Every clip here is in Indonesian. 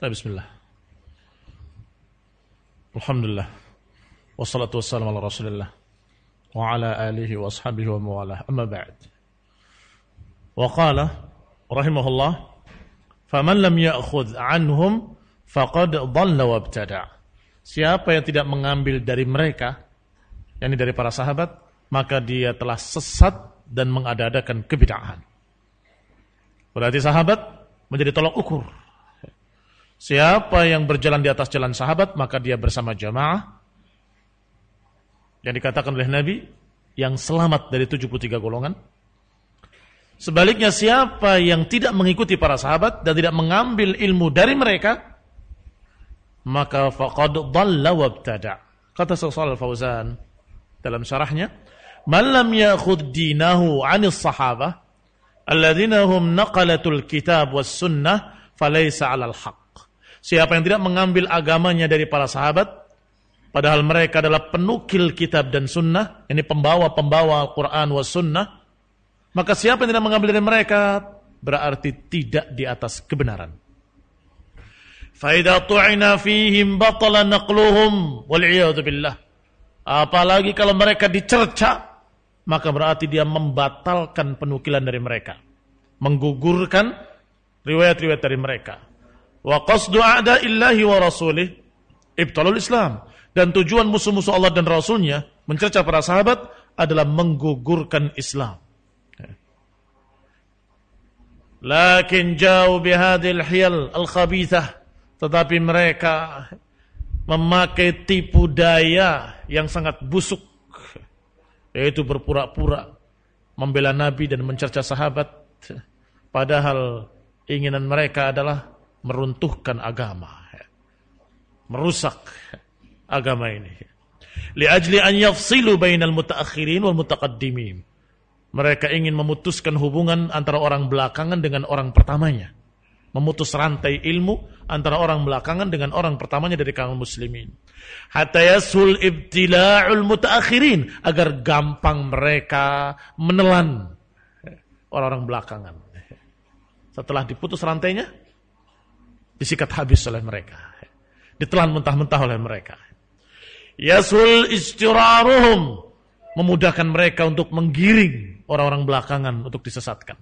Bismillah. Alhamdulillah. Wassalatu wassalamu ala rasulillah. Wa ala alihi wa ashabihi wa mawalah. Amma ba'd. Wa qala rahimahullah. Faman lam ya'khudh anhum faqad dhalla wa ibtada'. Siapa yang tidak mengambil dari mereka, yakni dari para sahabat, maka dia telah sesat dan mengada-adakan kebid'ahan. Berarti sahabat menjadi tolak ukur. Siapa yang berjalan di atas jalan sahabat, maka dia bersama jamaah. Yang dikatakan oleh Nabi, yang selamat dari 73 golongan. Sebaliknya siapa yang tidak mengikuti para sahabat dan tidak mengambil ilmu dari mereka, maka faqad dhalla wabtada. Kata Syaikh Al-Fauzan dalam syarahnya, "Man lam ya'khudh dinahu 'anis sahabah alladzina hum naqalatul kitab was sunnah falaysa 'alal haqq." Siapa yang tidak mengambil agamanya dari para sahabat, padahal mereka adalah penukil kitab dan sunnah, ini pembawa-pembawa Al-Quran wa sunnah, maka siapa yang tidak mengambil dari mereka, berarti tidak di atas kebenaran. Faidah tu'ina fihim batala naqluhum billah. Apalagi kalau mereka dicerca, maka berarti dia membatalkan penukilan dari mereka. Menggugurkan riwayat-riwayat dari mereka. Wa qasdu a'da illahi wa rasulih ibtalul Islam. Dan tujuan musuh-musuh Allah dan Rasulnya mencerca para sahabat adalah menggugurkan Islam. Lakin jauh bihadil hiyal al-khabithah. Tetapi mereka memakai tipu daya yang sangat busuk. Yaitu berpura-pura membela Nabi dan mencerca sahabat. Padahal inginan mereka adalah meruntuhkan agama, merusak agama ini. Liajli an yafsilu bainal mutaakhirin wal mutaqaddimin. Mereka ingin memutuskan hubungan antara orang belakangan dengan orang pertamanya. Memutus rantai ilmu antara orang belakangan dengan orang pertamanya dari kaum muslimin. Hatta yasul ibtila'ul mutaakhirin. Agar gampang mereka menelan orang-orang belakangan. Setelah diputus rantainya, disikat habis oleh mereka. Ditelan mentah-mentah oleh mereka. Yasul istiraruhum. Memudahkan mereka untuk menggiring orang-orang belakangan untuk disesatkan.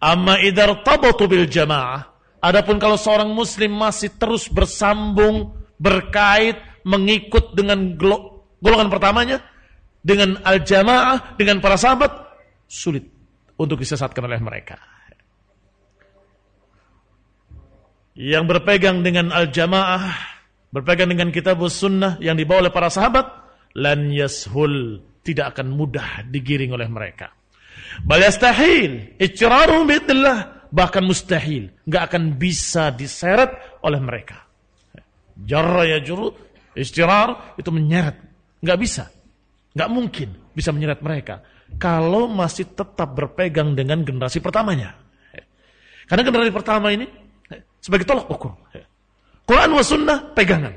Amma idar tabatu bil jamaah. Adapun kalau seorang muslim masih terus bersambung, berkait, mengikut dengan golongan pertamanya, dengan al-jamaah, dengan para sahabat, sulit untuk disesatkan oleh mereka. Yang berpegang dengan al-jamaah, berpegang dengan kitab sunnah yang dibawa oleh para sahabat, lan yashul, tidak akan mudah digiring oleh mereka. Bal yastahil, biidnillah, bahkan mustahil, nggak akan bisa diseret oleh mereka. Jarra ya juru, istirar itu menyeret, nggak bisa, nggak mungkin bisa menyeret mereka kalau masih tetap berpegang dengan generasi pertamanya. Karena generasi pertama ini sebagai tolak ukur. Quran wa sunnah pegangan.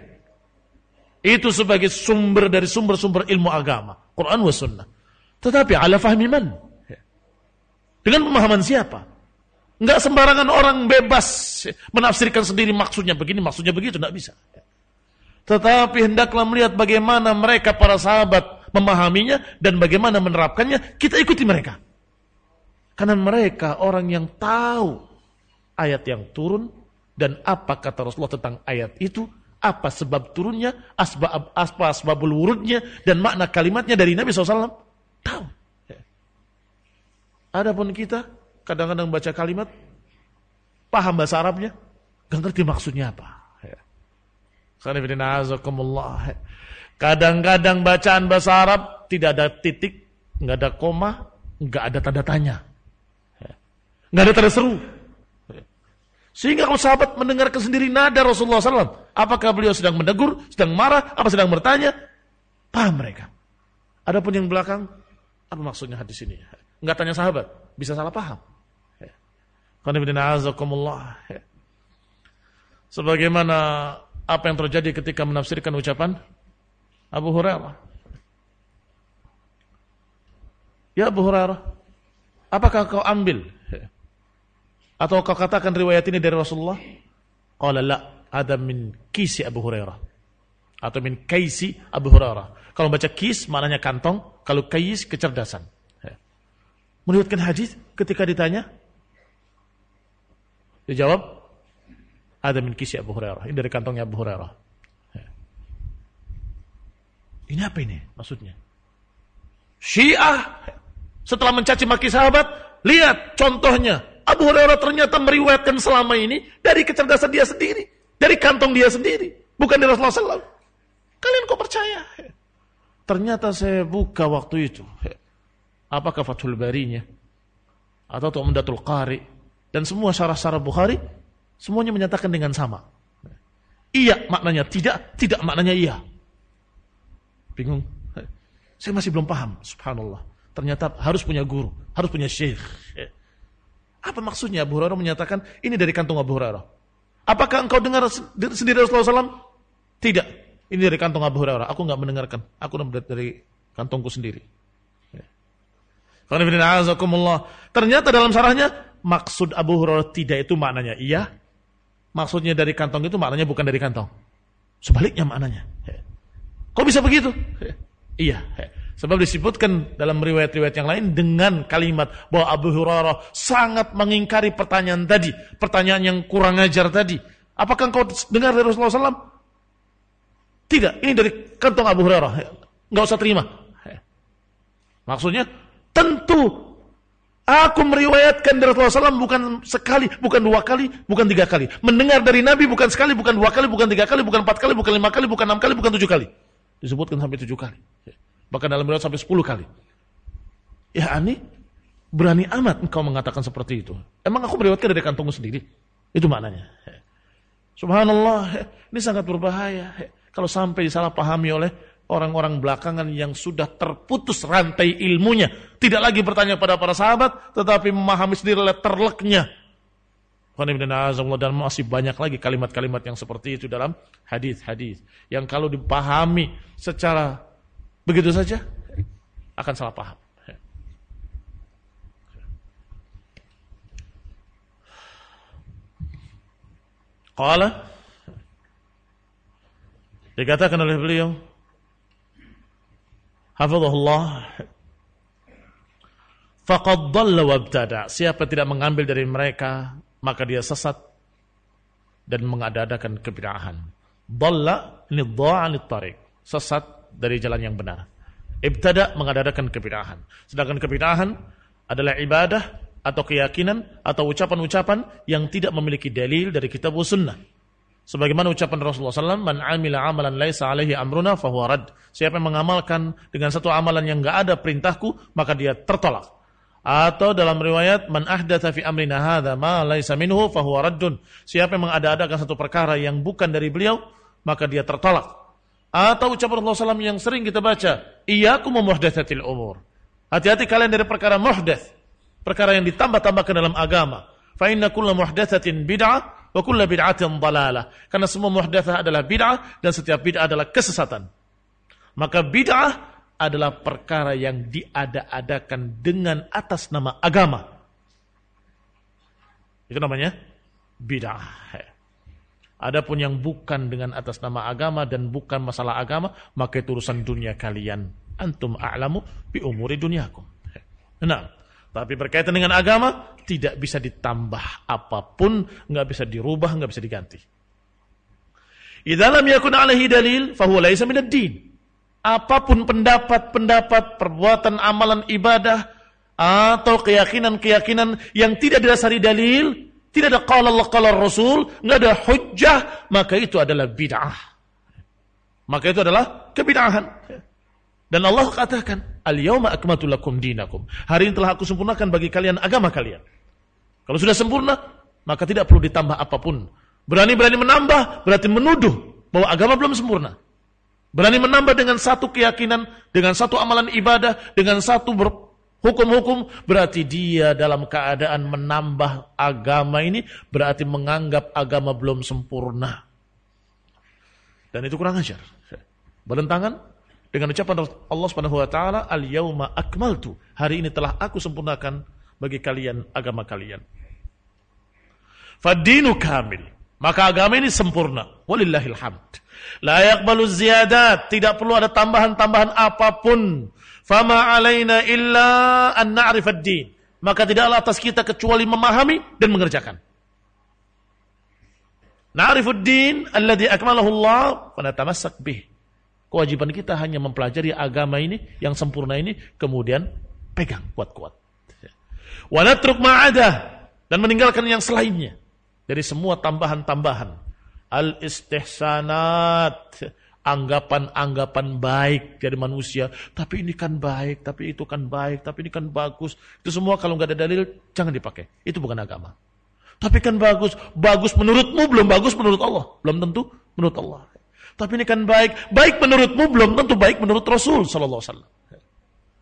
Itu sebagai sumber dari sumber-sumber ilmu agama. Quran wa sunnah. Tetapi ala fahmi man? Dengan pemahaman siapa? Enggak sembarangan orang bebas menafsirkan sendiri maksudnya begini, maksudnya begitu, enggak bisa. Tetapi hendaklah melihat bagaimana mereka para sahabat memahaminya dan bagaimana menerapkannya, kita ikuti mereka. Karena mereka orang yang tahu ayat yang turun dan apa kata Rasulullah tentang ayat itu, apa sebab turunnya, asbab apa asbabul wurudnya dan makna kalimatnya dari Nabi SAW. Tahu. Adapun kita kadang-kadang baca kalimat paham bahasa Arabnya, gak ngerti maksudnya apa. Kadang-kadang bacaan bahasa Arab tidak ada titik, nggak ada koma, nggak ada tanda tanya, ya. nggak ada tanda seru. Sehingga kalau sahabat mendengarkan sendiri nada Rasulullah SAW, apakah beliau sedang menegur, sedang marah, apa sedang bertanya, paham mereka. Adapun yang belakang, apa maksudnya hadis ini? Enggak tanya sahabat, bisa salah paham. Sebagaimana apa yang terjadi ketika menafsirkan ucapan Abu Hurairah. Ya Abu Hurairah, apakah kau ambil atau kau katakan riwayat ini dari Rasulullah? Qala la. ada min kisi Abu Hurairah atau min kaisi Abu Hurairah. Kalau baca kis maknanya kantong, kalau kais kecerdasan. Ya. Meriwayatkan hadis ketika ditanya dia jawab ada min kisi Abu Hurairah. Ini dari kantongnya Abu Hurairah. Ya. Ini apa ini maksudnya? Syiah setelah mencaci maki sahabat, lihat contohnya. Abu Hurairah ternyata meriwayatkan selama ini dari kecerdasan dia sendiri. Dari kantong dia sendiri. Bukan dari Rasulullah SAW. Kalian kok percaya? Ternyata saya buka waktu itu. Apakah Fathul Barinya? Atau Tu'amdatul Qari? Dan semua syarah-syarah Bukhari, semuanya menyatakan dengan sama. Iya maknanya tidak, tidak maknanya iya. Bingung? Saya masih belum paham, subhanallah. Ternyata harus punya guru, harus punya syekh. Apa maksudnya Abu Hurairah menyatakan ini dari kantung Abu Hurairah? Apakah engkau dengar sendiri Rasulullah SAW? Tidak. Ini dari kantong Abu Hurairah. Aku nggak mendengarkan. Aku dari kantongku sendiri. Ya. Ternyata dalam sarahnya maksud Abu Hurairah tidak itu maknanya iya. Maksudnya dari kantong itu maknanya bukan dari kantong. Sebaliknya maknanya. Ya. Kok bisa begitu? Ya. Iya. Sebab disebutkan dalam riwayat-riwayat yang lain dengan kalimat bahwa Abu Hurairah sangat mengingkari pertanyaan tadi. Pertanyaan yang kurang ajar tadi. Apakah engkau dengar dari Rasulullah SAW? Tidak, ini dari kantong Abu Hurairah. Enggak usah terima. Maksudnya, tentu Aku meriwayatkan dari Rasulullah SAW bukan sekali, bukan dua kali, bukan tiga kali. Mendengar dari Nabi bukan sekali, bukan dua kali, bukan tiga kali, bukan empat kali, bukan lima kali, bukan enam kali, bukan tujuh kali. Disebutkan sampai tujuh kali. Bahkan dalam riwayat sampai sepuluh kali. Ya Ani, berani amat engkau mengatakan seperti itu. Emang aku meriwayatkan dari kantongmu sendiri? Itu maknanya. Subhanallah, ini sangat berbahaya. Kalau sampai disalahpahami oleh orang-orang belakangan yang sudah terputus rantai ilmunya. Tidak lagi bertanya pada para sahabat, tetapi memahami sendiri letterleknya. Dan masih banyak lagi kalimat-kalimat yang seperti itu dalam hadis-hadis. Yang kalau dipahami secara Begitu saja akan salah paham. Qala dikatakan oleh beliau hafizahullah faqad dhalla wabtada siapa tidak mengambil dari mereka maka dia sesat dan mengadakan kebid'ahan. Dhalla ini dha'anit tariq. Sesat dari jalan yang benar. Ibtada mengadakan kebid'ahan. Sedangkan kebid'ahan adalah ibadah atau keyakinan atau ucapan-ucapan yang tidak memiliki dalil dari kitab sunnah. Sebagaimana ucapan Rasulullah SAW, Man amila amalan laisa alaihi amruna fahuwa rad. Siapa yang mengamalkan dengan satu amalan yang enggak ada perintahku, maka dia tertolak. Atau dalam riwayat, Man ahdatha fi amrina hadha ma laisa minhu fahuwa raddun. Siapa yang mengada-adakan satu perkara yang bukan dari beliau, maka dia tertolak. Atau ucapan Rasulullah SAW yang sering kita baca, Iyakum muhdatsatil umur. Hati-hati kalian dari perkara muhdats, perkara yang ditambah-tambahkan dalam agama. Fa inna kulla muhdatsatin bid'ah wa kulla bid'atin dalalah. Karena semua muhdatsah adalah bid'ah dan setiap bid'ah adalah kesesatan. Maka bid'ah adalah perkara yang diada-adakan dengan atas nama agama. Itu namanya bid'ah. Adapun yang bukan dengan atas nama agama dan bukan masalah agama, maka itu urusan dunia kalian. Antum a'lamu bi umuri dunyakum. Nah, tapi berkaitan dengan agama tidak bisa ditambah apa pun, nggak bisa dirubah, nggak bisa diganti. Idalam yakun alaihi dalil, fahuwa laisa din. Apa pun pendapat-pendapat, perbuatan, amalan ibadah atau keyakinan-keyakinan yang tidak didasari dalil, tidak ada qala Allah qala Rasul, nggak ada hujjah, maka itu adalah bid'ah. Maka itu adalah kebid'ahan. Dan Allah katakan, "Al-yauma akmaltu lakum dinakum." Hari ini telah aku sempurnakan bagi kalian agama kalian. Kalau sudah sempurna, maka tidak perlu ditambah apa pun. Berani-berani menambah berarti menuduh bahwa agama belum sempurna. Berani menambah dengan satu keyakinan, dengan satu amalan ibadah, dengan satu hukum-hukum berarti dia dalam keadaan menambah agama ini berarti menganggap agama belum sempurna. Dan itu kurang ajar. Bertentangan dengan ucapan Allah Subhanahu wa taala, "Al-yauma akmaltu." Hari ini telah aku sempurnakan bagi kalian agama kalian. Fadinu kamil. Maka agama ini sempurna. Walillahil hamd. La yaqbalu ziyadat, tidak perlu ada tambahan-tambahan apa pun. Fama alaina illa an na'rif ad-din. Maka tidaklah atas kita kecuali memahami dan mengerjakan. Na'rifud din alladhi akmalahu Allah wa natamassak bih. Kewajiban kita hanya mempelajari agama ini yang sempurna ini kemudian pegang kuat-kuat. Wa natruk ma'adah dan meninggalkan yang selainnya dari semua tambahan-tambahan. Al-istihsanat, anggapan-anggapan baik dari manusia. Tapi ini kan baik, tapi itu kan baik, tapi ini kan bagus. Itu semua kalau nggak ada dalil, jangan dipakai. Itu bukan agama. Tapi kan bagus. Bagus menurutmu, belum bagus menurut Allah. Belum tentu menurut Allah. Tapi ini kan baik. Baik menurutmu, belum tentu baik menurut Rasul Wasallam.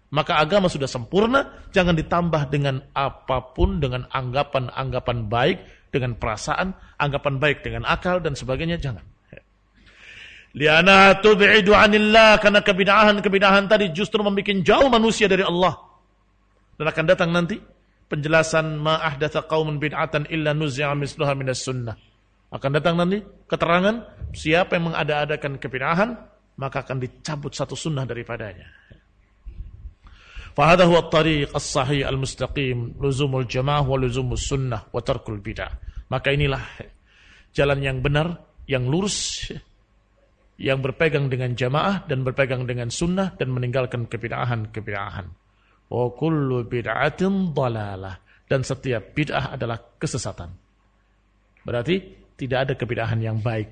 Maka agama sudah sempurna, jangan ditambah dengan apa pun, dengan anggapan-anggapan baik, dengan perasaan, anggapan baik dengan akal dan sebagainya, jangan. Liana tub'idu anillah karena kebidahan-kebidahan tadi justru membuat jauh manusia dari Allah. Dan akan datang nanti penjelasan ma ahdatsa qaumun bid'atan illa nuzi'a misluha minas sunnah. Akan datang nanti keterangan siapa yang mengada-adakan kebidahan maka akan dicabut satu sunnah daripadanya. Fahadahu huwa tariq as-sahih al-mustaqim luzumul jamaah wa luzumul sunnah wa tarkul bid'ah. Maka inilah jalan yang benar, yang lurus yang berpegang dengan jamaah dan berpegang dengan sunnah dan meninggalkan kebid'ahan-kebid'ahan. Wa kullu bid'atin dalalah. Dan setiap bid'ah adalah kesesatan. Berarti tidak ada kebid'ahan yang baik.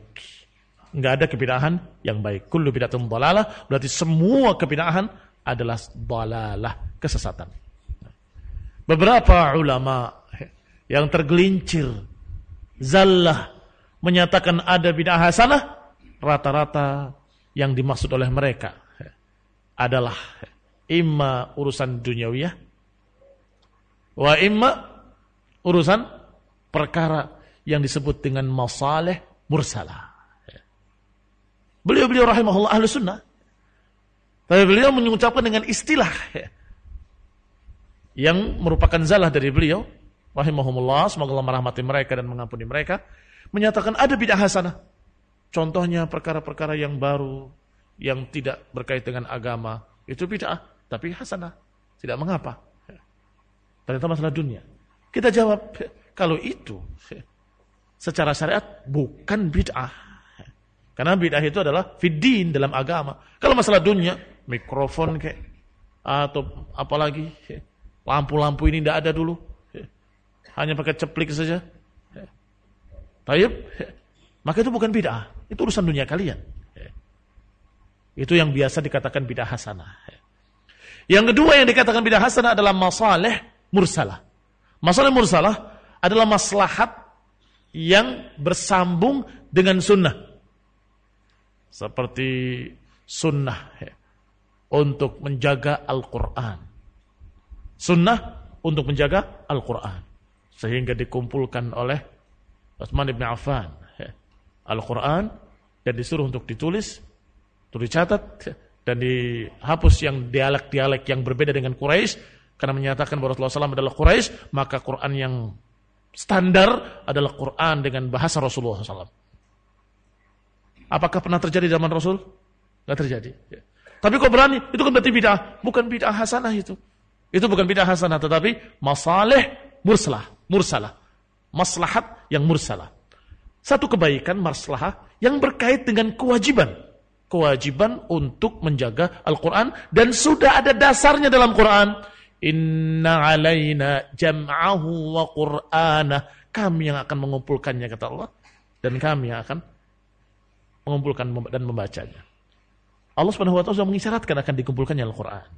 Enggak ada kebid'ahan yang baik. Kullu bid'atin dalalah. Berarti semua kebid'ahan adalah dalalah, kesesatan. Beberapa ulama yang tergelincir, zallah, menyatakan ada bid'ah hasanah, rata-rata yang dimaksud oleh mereka adalah imma urusan duniawiyah, wa imma urusan perkara yang disebut dengan masalih mursalah. Beliau-beliau rahimahullah ahlu sunnah tapi beliau mengucapkan dengan istilah yang merupakan zalah dari beliau, rahimahumullah, semoga Allah merahmati mereka dan mengampuni mereka, menyatakan ada bid'ah hasanah. Contohnya perkara-perkara yang baru, yang tidak berkait dengan agama, itu bid'ah, tapi hasanah. Tidak mengapa. Ternyata masalah dunia. Kita jawab, kalau itu secara syariat bukan bid'ah. Karena bid'ah itu adalah fiddin dalam agama. Kalau masalah dunia, mikrofon kayak atau apalagi lampu-lampu ini tidak ada dulu hanya pakai ceplik saja Tayyib maka itu bukan bid'ah itu urusan dunia kalian itu yang biasa dikatakan bid'ah hasanah yang kedua yang dikatakan bid'ah hasanah adalah masalah mursalah masalah mursalah adalah maslahat yang bersambung dengan sunnah seperti sunnah untuk menjaga Al-Quran. Sunnah untuk menjaga Al-Quran. Sehingga dikumpulkan oleh Utsman bin Affan. Al-Quran dan disuruh untuk ditulis, untuk dicatat, dan dihapus yang dialek-dialek yang berbeda dengan Quraisy karena menyatakan bahwa Rasulullah SAW adalah Quraisy, maka Quran yang standar adalah Quran dengan bahasa Rasulullah SAW. Apakah pernah terjadi zaman Rasul? Tidak terjadi. Tapi kok berani? Itu kan berarti bid'ah. Bukan bid'ah hasanah itu. Itu bukan bid'ah hasanah, tetapi masalih mursalah. Mursalah. Maslahat yang mursalah. Satu kebaikan maslahah yang berkait dengan kewajiban. Kewajiban untuk menjaga Al-Quran. Dan sudah ada dasarnya dalam Quran. Inna alaina jam'ahu wa qur'anah. Kami yang akan mengumpulkannya kata Allah. Dan kami yang akan mengumpulkan dan membacanya. Allah Subhanahu wa taala sudah mengisyaratkan akan dikumpulkannya Al-Qur'an.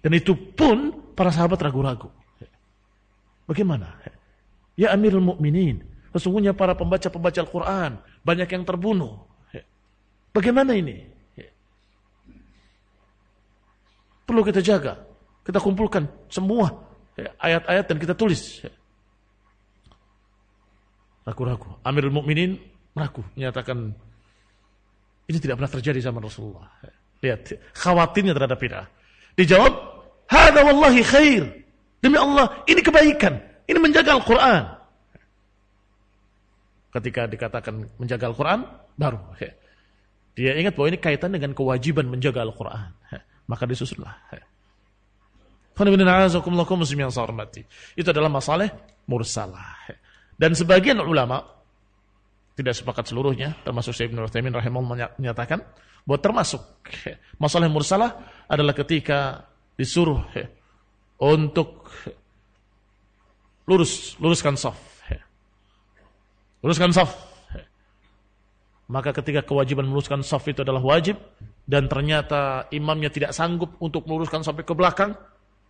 Dan itu pun para sahabat ragu-ragu. Bagaimana? Ya Amirul Mukminin, sesungguhnya para pembaca-pembaca Al-Qur'an banyak yang terbunuh. Bagaimana ini? Perlu kita jaga. Kita kumpulkan semua ayat-ayat dan kita tulis. Ragu-ragu. Amirul Mukminin ragu menyatakan ini tidak pernah terjadi zaman Rasulullah. Lihat, khawatirnya terhadap bid'ah. Dijawab, "Hada wallahi khair." Demi Allah, ini kebaikan. Ini menjaga Al-Quran. Ketika dikatakan menjaga Al-Quran, baru. Dia ingat bahwa ini kaitan dengan kewajiban menjaga Al-Quran. Maka disusunlah. Itu adalah masalah mursalah. Dan sebagian ulama, tidak sepakat seluruhnya, termasuk Syekh Ibn Uthaymin rahimahullah menyatakan, bahwa termasuk masalah mursalah adalah ketika disuruh untuk lurus, luruskan saf. Luruskan saf. Maka ketika kewajiban meluruskan saf itu adalah wajib dan ternyata imamnya tidak sanggup untuk meluruskan sampai ke belakang,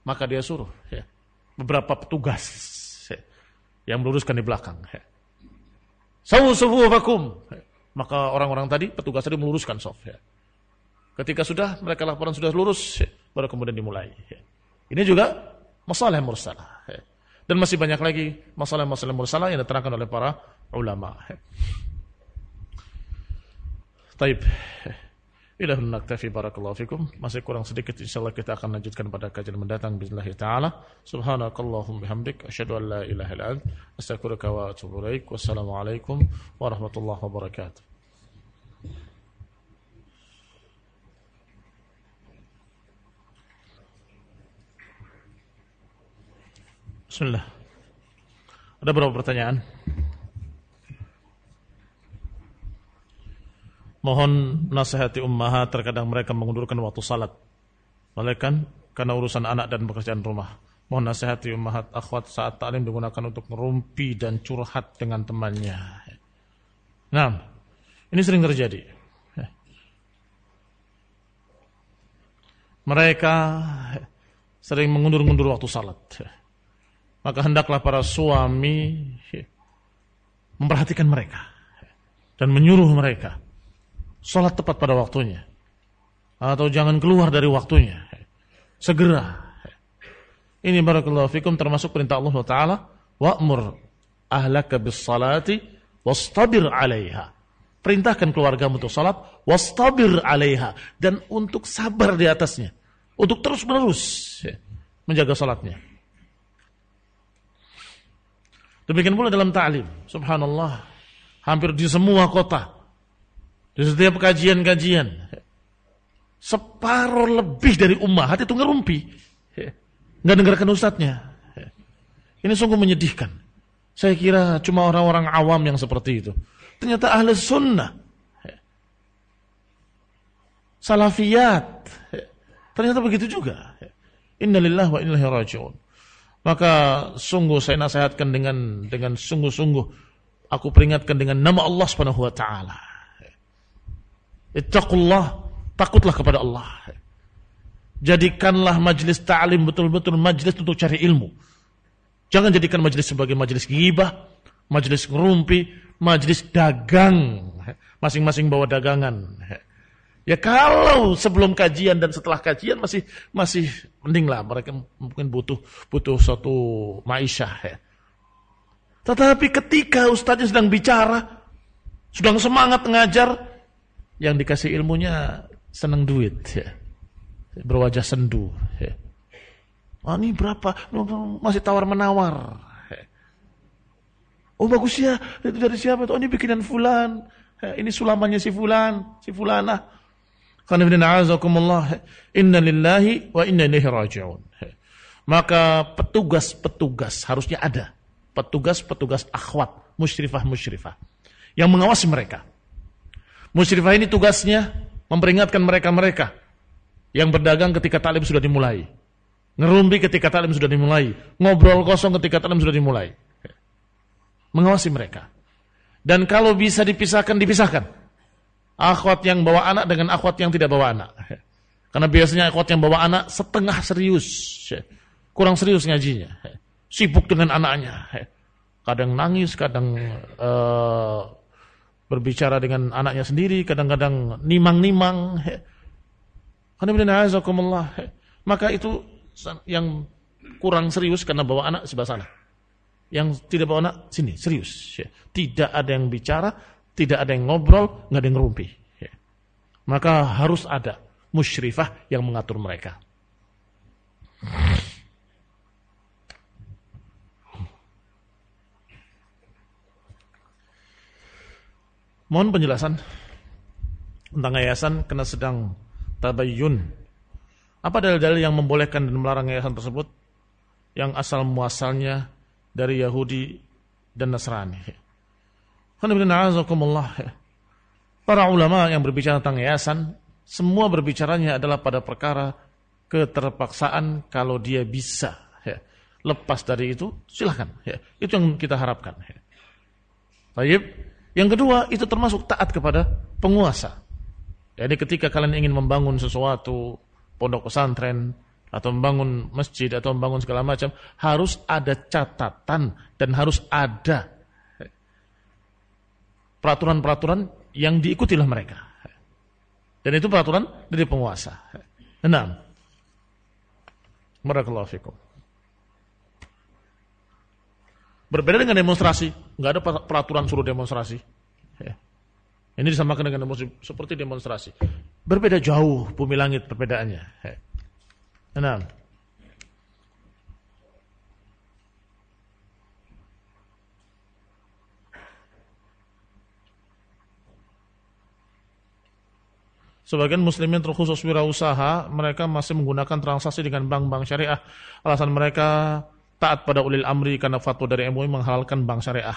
maka dia suruh ya, beberapa petugas ya, yang meluruskan di belakang. Ya. Maka orang-orang tadi, petugas tadi meluruskan saf. Ya. Ketika sudah mereka laporan sudah lurus, baru kemudian dimulai. Ini juga masalah mursalah. Dan masih banyak lagi masalah-masalah mursalah yang diterangkan oleh para ulama. Taib. Ilahun naktafi barakallahu fikum. Masih kurang sedikit insyaallah kita akan lanjutkan pada kajian mendatang bismillah taala. Subhanakallahum bihamdik wa atubu ilaik. Wassalamualaikum warahmatullahi wabarakatuh. Bismillah. Ada berapa pertanyaan? Mohon nasihati ummahat terkadang mereka mengundurkan waktu salat. Malaikan karena urusan anak dan pekerjaan rumah. Mohon nasihati ummahat akhwat saat taklim digunakan untuk merumpi dan curhat dengan temannya. Nah, ini sering terjadi. Mereka sering mengundur-undur waktu salat. Maka hendaklah para suami memperhatikan mereka dan menyuruh mereka Sholat tepat pada waktunya. Atau jangan keluar dari waktunya. Segera. Ini barakallahu fikum termasuk perintah Allah Ta'ala. Wa'mur ahlaka bis salati wastabir alaiha. Perintahkan keluargamu untuk salat. Wastabir alaiha. Dan untuk sabar di atasnya. Untuk terus menerus menjaga salatnya. Demikian pula dalam ta'lim. Subhanallah. Hampir di semua kota di setiap kajian-kajian. Separuh lebih dari umat itu ngerumpi. Nggak dengarkan ustadznya. Ini sungguh menyedihkan. Saya kira cuma orang-orang awam yang seperti itu. Ternyata ahli sunnah. Salafiyat. Ternyata begitu juga. Innalillah wa innahi raji'un. Maka sungguh saya nasihatkan dengan dengan sungguh-sungguh aku peringatkan dengan nama Allah Subhanahu wa taala. Ittaqullah, takutlah kepada Allah. Jadikanlah majlis ta'lim betul-betul majlis untuk cari ilmu. Jangan jadikan majlis sebagai majlis ghibah, majlis ngerumpi, majlis dagang. Masing-masing bawa dagangan. Ya kalau sebelum kajian dan setelah kajian masih masih mending lah mereka mungkin butuh butuh suatu maisha ya. Tetapi ketika ustaznya sedang bicara, sedang semangat mengajar, yang dikasih ilmunya senang duit ya. berwajah sendu ya. oh ini berapa? Masih tawar menawar ya. oh bagus ya. Itu dari siapa oh ini bikinan fulan. Ya, ini sulamannya si fulan si fulana karena inna lillahi wa inna ilaihi raji'un maka petugas-petugas harusnya ada. Petugas-petugas akhwat musyrifah-musyrifah. Yang mengawasi mereka Musyrifah ini tugasnya memperingatkan mereka-mereka yang berdagang ketika taklim sudah dimulai. Ngerumpi ketika taklim sudah dimulai. Ngobrol kosong ketika taklim sudah dimulai. Mengawasi mereka. Dan kalau bisa dipisahkan, dipisahkan. Akhwat yang bawa anak dengan akhwat yang tidak bawa anak. Karena biasanya akhwat yang bawa anak setengah serius. Kurang serius ngajinya. Sibuk dengan anaknya. Kadang nangis, kadang uh, berbicara dengan anaknya sendiri, kadang-kadang nimang-nimang. Maka itu yang kurang serius karena bawa anak sebelah sana. Yang tidak bawa anak sini, serius. Tidak ada yang bicara, tidak ada yang ngobrol, nggak ada yang ngerumpi. Maka harus ada musyrifah yang mengatur mereka. Mohon penjelasan tentang yayasan karena sedang tabayyun. Apa dalil-dalil yang membolehkan dan melarang yayasan tersebut yang asal muasalnya dari Yahudi dan Nasrani? Para ulama yang berbicara tentang yayasan, semua berbicaranya adalah pada perkara keterpaksaan kalau dia bisa. Lepas dari itu, silahkan. Itu yang kita harapkan. Ya. Baik. Yang kedua, itu termasuk taat kepada penguasa. Jadi ketika kalian ingin membangun sesuatu, pondok pesantren, atau membangun masjid, atau membangun segala macam, harus ada catatan dan harus ada peraturan-peraturan yang diikuti oleh mereka. Dan itu peraturan dari penguasa. Enam. Barakallahu fikum. Berbeda dengan demonstrasi, nggak ada peraturan suruh demonstrasi. Ya. Ini disamakan dengan demonstrasi seperti demonstrasi. Berbeda jauh bumi langit perbedaannya. Ya. Enam. Sebagian muslimin terkhusus wirausaha, mereka masih menggunakan transaksi dengan bank-bank syariah. Alasan mereka taat pada ulil amri karena fatwa dari MUI menghalalkan bank syariah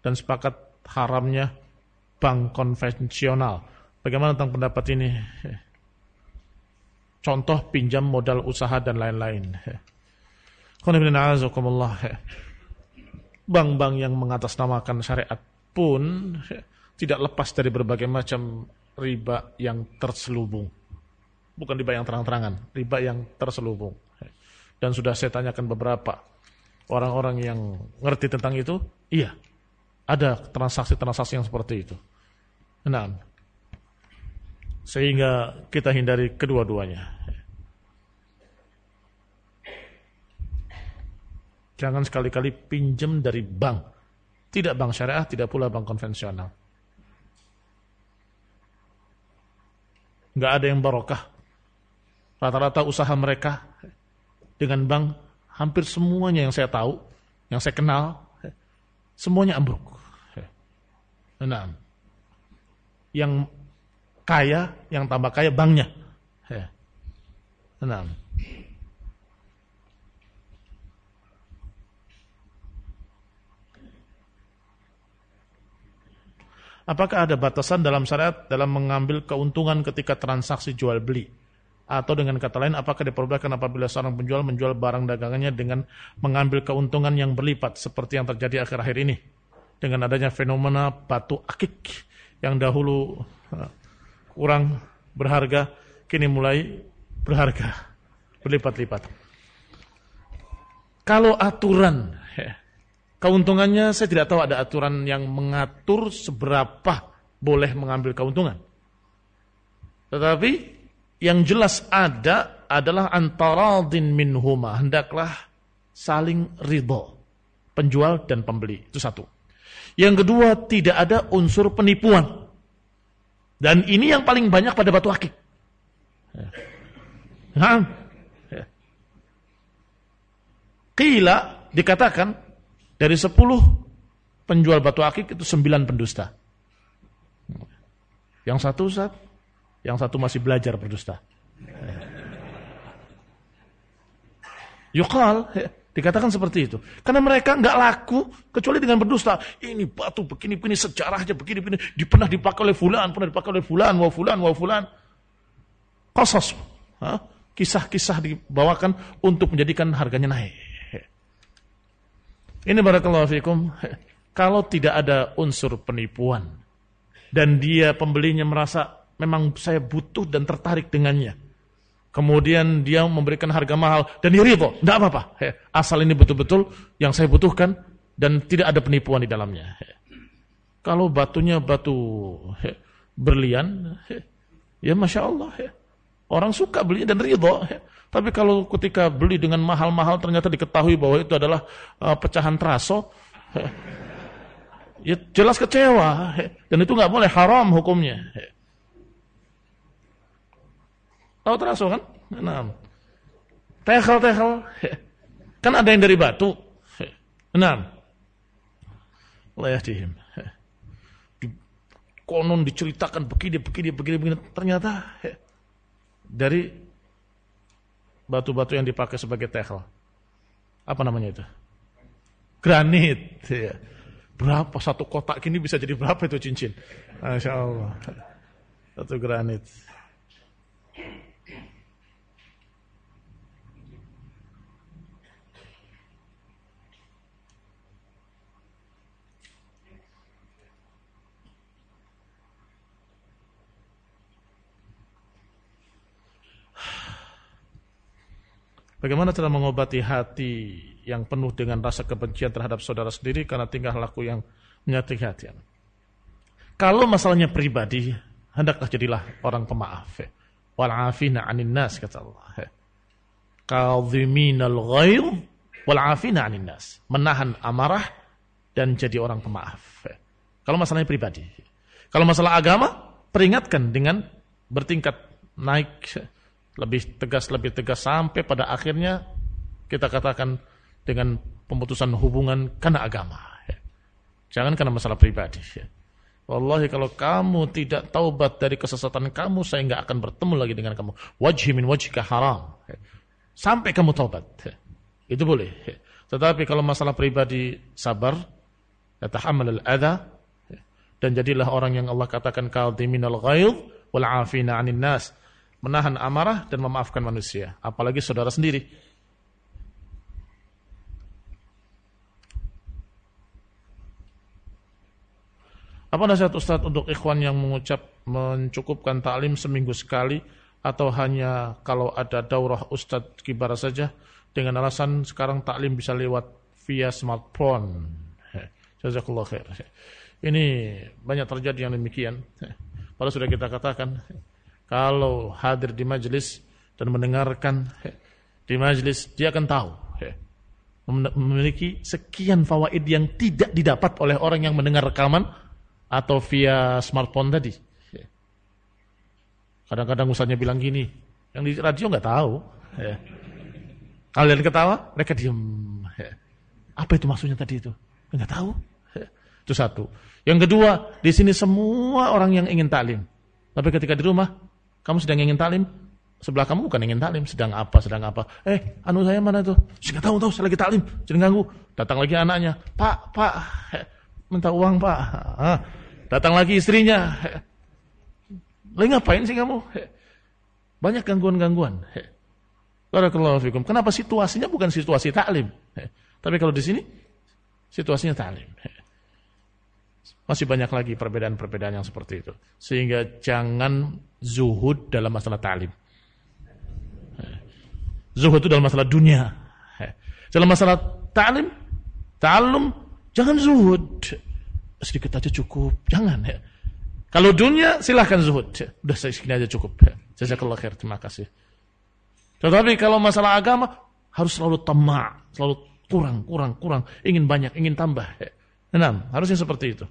dan sepakat haramnya bank konvensional. Bagaimana tentang pendapat ini? Contoh pinjam modal usaha dan lain-lain. Bank-bank yang mengatasnamakan syariat pun tidak lepas dari berbagai macam riba yang terselubung. Bukan riba yang terang-terangan, riba yang terselubung. Dan sudah saya tanyakan beberapa orang-orang yang ngerti tentang itu, iya, ada transaksi-transaksi yang seperti itu. Nah, sehingga kita hindari kedua-duanya. Jangan sekali-kali pinjam dari bank. Tidak bank syariah, tidak pula bank konvensional. Nggak ada yang barokah. Rata-rata usaha mereka dengan bank hampir semuanya yang saya tahu, yang saya kenal, semuanya ambruk. Nah, yang kaya, yang tambah kaya banknya. Nah. Apakah ada batasan dalam syariat dalam mengambil keuntungan ketika transaksi jual beli? Atau dengan kata lain, apakah diperbolehkan apabila seorang penjual menjual barang dagangannya dengan mengambil keuntungan yang berlipat seperti yang terjadi akhir-akhir ini dengan adanya fenomena batu akik yang dahulu uh, kurang berharga kini mulai berharga berlipat-lipat. Kalau aturan ya, keuntungannya saya tidak tahu ada aturan yang mengatur seberapa boleh mengambil keuntungan. Tetapi yang jelas ada adalah antaradin minhuma. Hendaklah saling ridho. Penjual dan pembeli. Itu satu. Yang kedua, tidak ada unsur penipuan. Dan ini yang paling banyak pada batu akik. Nah, Kila dikatakan dari sepuluh penjual batu akik itu sembilan pendusta. Yang satu Ustaz, yang satu masih belajar berdusta. Yukal, dikatakan seperti itu. Karena mereka nggak laku kecuali dengan berdusta. Ini batu begini-begini sejarahnya begini-begini. Pernah dipakai oleh fulan, pernah dipakai oleh fulan, wa fulan, wa fulan. Kosos. Kisah-kisah dibawakan untuk menjadikan harganya naik. Ini barakallahu fikum. Kalau tidak ada unsur penipuan dan dia pembelinya merasa memang saya butuh dan tertarik dengannya. Kemudian dia memberikan harga mahal dan dia ridho, tidak apa-apa. Asal ini betul-betul yang saya butuhkan dan tidak ada penipuan di dalamnya. Kalau batunya batu berlian, ya masya Allah, orang suka beli dan ridho. Tapi kalau ketika beli dengan mahal-mahal ternyata diketahui bahwa itu adalah uh, pecahan teraso, ya jelas kecewa dan itu nggak boleh haram hukumnya. Tahu teraso kan? Nah. Tehel-tehel. Kan ada yang dari batu. Nah. Allah yahdihim. konon diceritakan begini, begini, begini, begini. Ternyata dari batu-batu yang dipakai sebagai tehel. Apa namanya itu? Granit. Berapa satu kotak gini bisa jadi berapa itu cincin? Masya Allah. Satu granit. Bagaimana cara mengobati hati yang penuh dengan rasa kebencian terhadap saudara sendiri karena tingkah laku yang menyakiti hati? Kalau masalahnya pribadi, hendaklah jadilah orang pemaaf. Wal'afina anin nas, kata Allah. Kadhiminal ghair wal'afina anin nas. Menahan amarah dan jadi orang pemaaf. Kalau masalahnya pribadi. Kalau masalah agama, peringatkan dengan bertingkat naik lebih tegas lebih tegas sampai pada akhirnya kita katakan dengan pemutusan hubungan karena agama. Jangan karena masalah pribadi. Wallahi kalau kamu tidak taubat dari kesesatan kamu, saya nggak akan bertemu lagi dengan kamu. Wajhi min wajhika haram. Sampai kamu taubat. Itu boleh. Tetapi kalau masalah pribadi sabar, yatahammal al-adha dan jadilah orang yang Allah katakan kadhiminal ghaidh wal 'afina 'anil nas menahan amarah dan memaafkan manusia, apalagi saudara sendiri. Apa nasihat Ustaz untuk ikhwan yang mengucap mencukupkan taklim seminggu sekali atau hanya kalau ada daurah Ustaz kibar saja dengan alasan sekarang taklim bisa lewat via smartphone. Jazakallah khair. Ini banyak terjadi yang demikian. Padahal sudah kita katakan kalau hadir di majelis dan mendengarkan di majelis, dia akan tahu memiliki sekian fawaid yang tidak didapat oleh orang yang mendengar rekaman atau via smartphone tadi. Kadang-kadang usahanya bilang gini, yang di radio nggak tahu. Kalian ketawa, mereka diem. Apa itu maksudnya tadi itu? Nggak tahu. Itu satu. Yang kedua, di sini semua orang yang ingin taklim. Tapi ketika di rumah, kamu sedang ingin talim, sebelah kamu bukan ingin talim, sedang apa, sedang apa. Eh, anu saya mana tuh? Saya tahu tahu, saya lagi talim, jangan ganggu. Datang lagi anaknya, Pak, Pak, minta uang Pak. Datang lagi istrinya. Lagi ngapain sih kamu? Banyak gangguan-gangguan. Barakallahu fikum. Kenapa situasinya bukan situasi taklim? Tapi kalau di sini situasinya taklim. Masih banyak lagi perbedaan-perbedaan yang seperti itu. Sehingga jangan zuhud dalam masalah ta'lim. Zuhud itu dalam masalah dunia. Dalam masalah ta'lim, ta'allum, jangan zuhud. Sedikit aja cukup, jangan. Kalau dunia, silahkan zuhud. Udah segini aja cukup. Jazakallah khair, terima kasih. Tetapi kalau masalah agama, harus selalu tamak, selalu kurang, kurang, kurang. Ingin banyak, ingin tambah. Enam, harusnya seperti itu.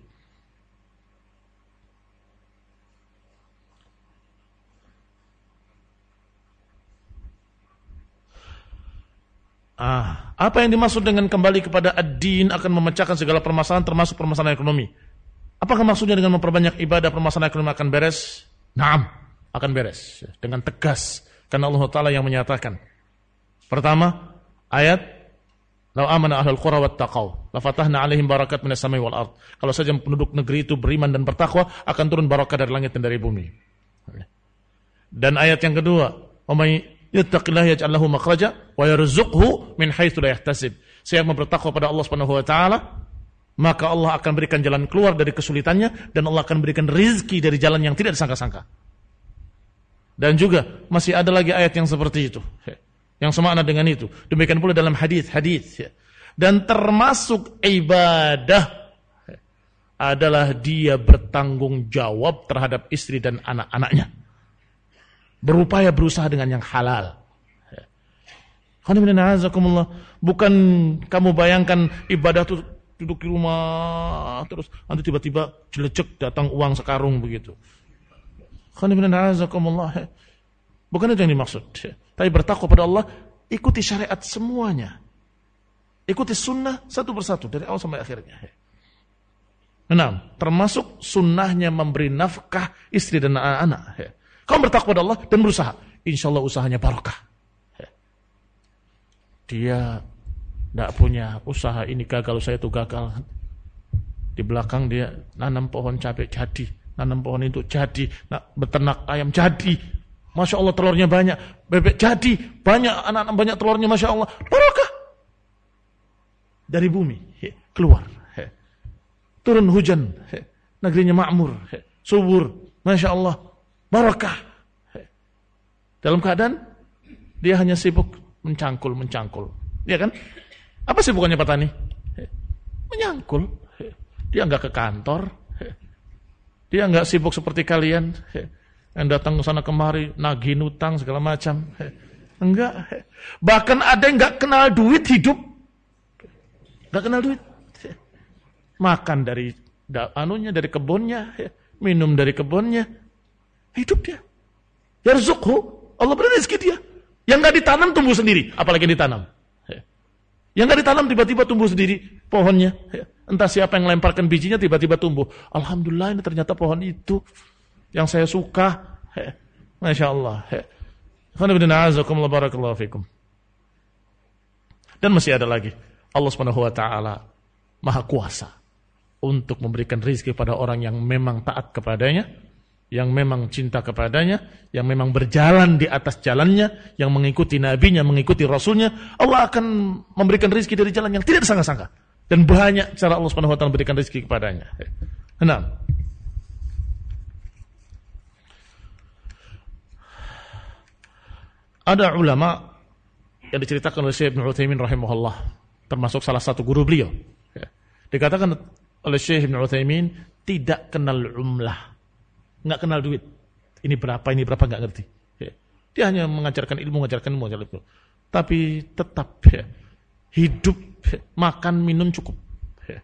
Ah, apa yang dimaksud dengan kembali kepada ad-din akan memecahkan segala permasalahan termasuk permasalahan ekonomi? Apakah maksudnya dengan memperbanyak ibadah permasalahan ekonomi akan beres? Naam, akan beres dengan tegas karena Allah taala yang menyatakan. Pertama, ayat Lau amana ahlul qura wattaqau, la fatahna alaihim barakat minas samai wal ard. Kalau saja penduduk negeri itu beriman dan bertakwa, akan turun barakah dari langit dan dari bumi. Dan ayat yang kedua, yattaqillah yaj'al lahu makhraja wa yarzuqhu min haitsu la yahtasib. Siapa bertakwa pada Allah Subhanahu wa taala, maka Allah akan berikan jalan keluar dari kesulitannya dan Allah akan berikan rizki dari jalan yang tidak disangka-sangka. Dan juga masih ada lagi ayat yang seperti itu. Yang semakna dengan itu. Demikian pula dalam hadis-hadis. Dan termasuk ibadah adalah dia bertanggung jawab terhadap istri dan anak-anaknya berupaya berusaha dengan yang halal. Bukan kamu bayangkan ibadah itu duduk di rumah terus nanti tiba-tiba jelecek datang uang sekarung begitu. Bukan itu yang dimaksud. Tapi bertakwa pada Allah, ikuti syariat semuanya. Ikuti sunnah satu persatu dari awal sampai akhirnya. Enam, termasuk sunnahnya memberi nafkah istri dan anak-anak. Kamu bertakwa pada Allah dan berusaha. Insya Allah usahanya barokah. Dia tidak punya usaha ini gagal, saya itu gagal. Di belakang dia nanam pohon cabai jadi, nanam pohon itu jadi, nah, beternak ayam jadi. Masya Allah telurnya banyak, bebek jadi, banyak anak-anak banyak telurnya, Masya Allah. Barokah. Dari bumi, keluar turun hujan, negerinya makmur, subur, masya Allah, barakah. Dalam keadaan dia hanya sibuk mencangkul, mencangkul, ya kan? Apa sibukannya petani? Menyangkul. Dia nggak ke kantor, dia nggak sibuk seperti kalian yang datang ke sana kemari nagih utang segala macam. Enggak. Bahkan ada yang nggak kenal duit hidup. Nggak kenal duit makan dari anunya dari kebunnya, ya. minum dari kebunnya, hidup dia. Yarzukhu, Allah beri rezeki dia. Yang nggak ditanam tumbuh sendiri, apalagi ditanam. Ya. Yang nggak ditanam tiba-tiba tumbuh sendiri pohonnya. Ya. Entah siapa yang lemparkan bijinya tiba-tiba tumbuh. Alhamdulillah ini ternyata pohon itu yang saya suka. Masya Allah. Dan masih ada lagi. Allah Subhanahu wa taala Maha kuasa untuk memberikan rizki pada orang yang memang taat kepadanya, yang memang cinta kepadanya, yang memang berjalan di atas jalannya, yang mengikuti nabinya, mengikuti rasulnya, Allah akan memberikan rizki dari jalan yang tidak disangka-sangka. Dan banyak cara Allah Subhanahu wa taala memberikan rizki kepadanya. Enam. Ada ulama yang diceritakan oleh Syekh Ibn Uthaymin rahimahullah, termasuk salah satu guru beliau. Dikatakan oleh Syekh Ibn Uthaymin tidak kenal umlah. Nggak kenal duit. Ini berapa, ini berapa, nggak ngerti. Ya. Dia hanya mengajarkan ilmu, mengajarkan ilmu, mengajarkan ilmu. Tapi tetap ya, hidup, ya, makan, minum cukup. Ya.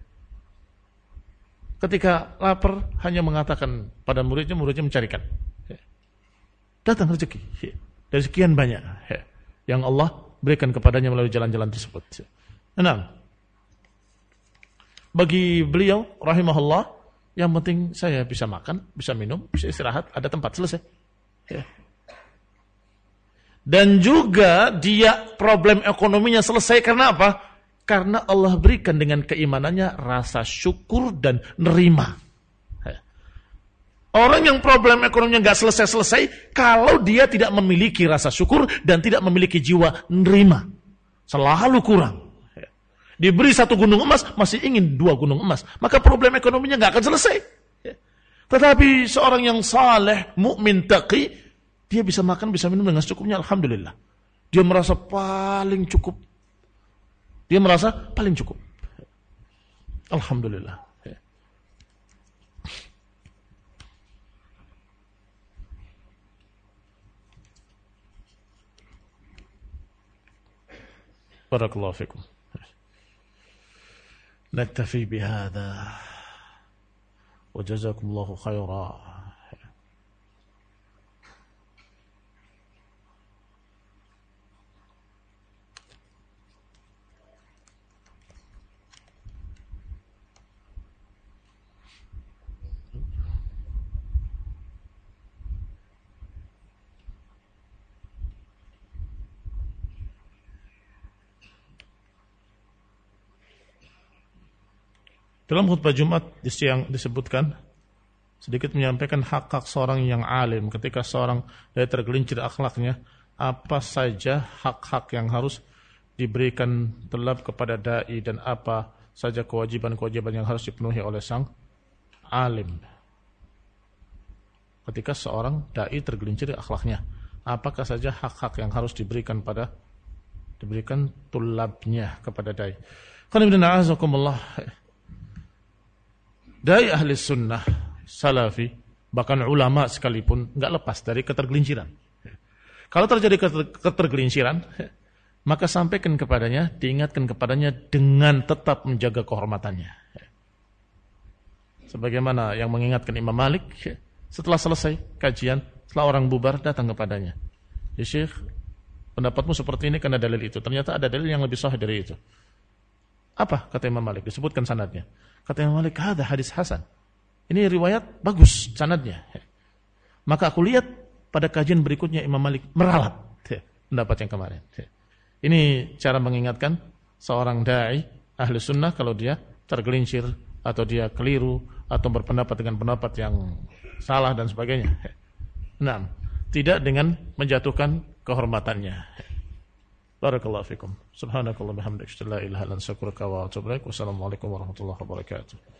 Ketika lapar, hanya mengatakan pada muridnya, muridnya mencarikan. Datang rezeki. Dari sekian banyak. Ya. Yang Allah berikan kepadanya melalui jalan-jalan tersebut. Enam bagi beliau rahimahullah yang penting saya bisa makan, bisa minum, bisa istirahat, ada tempat selesai. Ya. Dan juga dia problem ekonominya selesai karena apa? Karena Allah berikan dengan keimanannya rasa syukur dan nerima. Ya. Orang yang problem ekonominya nggak selesai-selesai kalau dia tidak memiliki rasa syukur dan tidak memiliki jiwa nerima. Selalu kurang diberi satu gunung emas, masih ingin dua gunung emas. Maka problem ekonominya nggak akan selesai. Ya. Tetapi seorang yang saleh, mukmin taqi, dia bisa makan, bisa minum dengan secukupnya, alhamdulillah. Dia merasa paling cukup. Dia merasa paling cukup. Alhamdulillah. Ya. Barakallahu fikum. نكتفي بهذا. وجزاكم الله خيرا. Dalam khutbah Jumat di siang disebutkan sedikit menyampaikan hak-hak seorang yang alim ketika seorang dari tergelincir akhlaknya apa saja hak-hak yang harus diberikan telap kepada dai dan apa saja kewajiban-kewajiban yang harus dipenuhi oleh sang alim. Ketika seorang dai tergelincir akhlaknya, apakah saja hak-hak yang harus diberikan pada diberikan tulabnya kepada dai. Qul dari ahli sunnah, salafi, bahkan ulama sekalipun nggak lepas dari ketergelinciran. Kalau terjadi ketergelinciran, maka sampaikan kepadanya, diingatkan kepadanya dengan tetap menjaga kehormatannya. Sebagaimana yang mengingatkan Imam Malik, setelah selesai kajian, setelah orang bubar datang kepadanya. Ya Syekh, pendapatmu seperti ini karena dalil itu. Ternyata ada dalil yang lebih sahih dari itu. Apa kata Imam Malik? Disebutkan sanadnya. Kata Imam Malik, ada hadis hasan. Ini riwayat bagus sanadnya. Maka aku lihat pada kajian berikutnya Imam Malik meralat pendapat yang kemarin. Ini cara mengingatkan seorang dai ahli sunnah kalau dia tergelincir atau dia keliru atau berpendapat dengan pendapat yang salah dan sebagainya. Nah, tidak dengan menjatuhkan kehormatannya. Barakallahu fikum. Subhanakallah bihamdika la ilaha illa anta astaghfiruka wa atubu ilaik. Wassalamualaikum warahmatullahi wabarakatuh.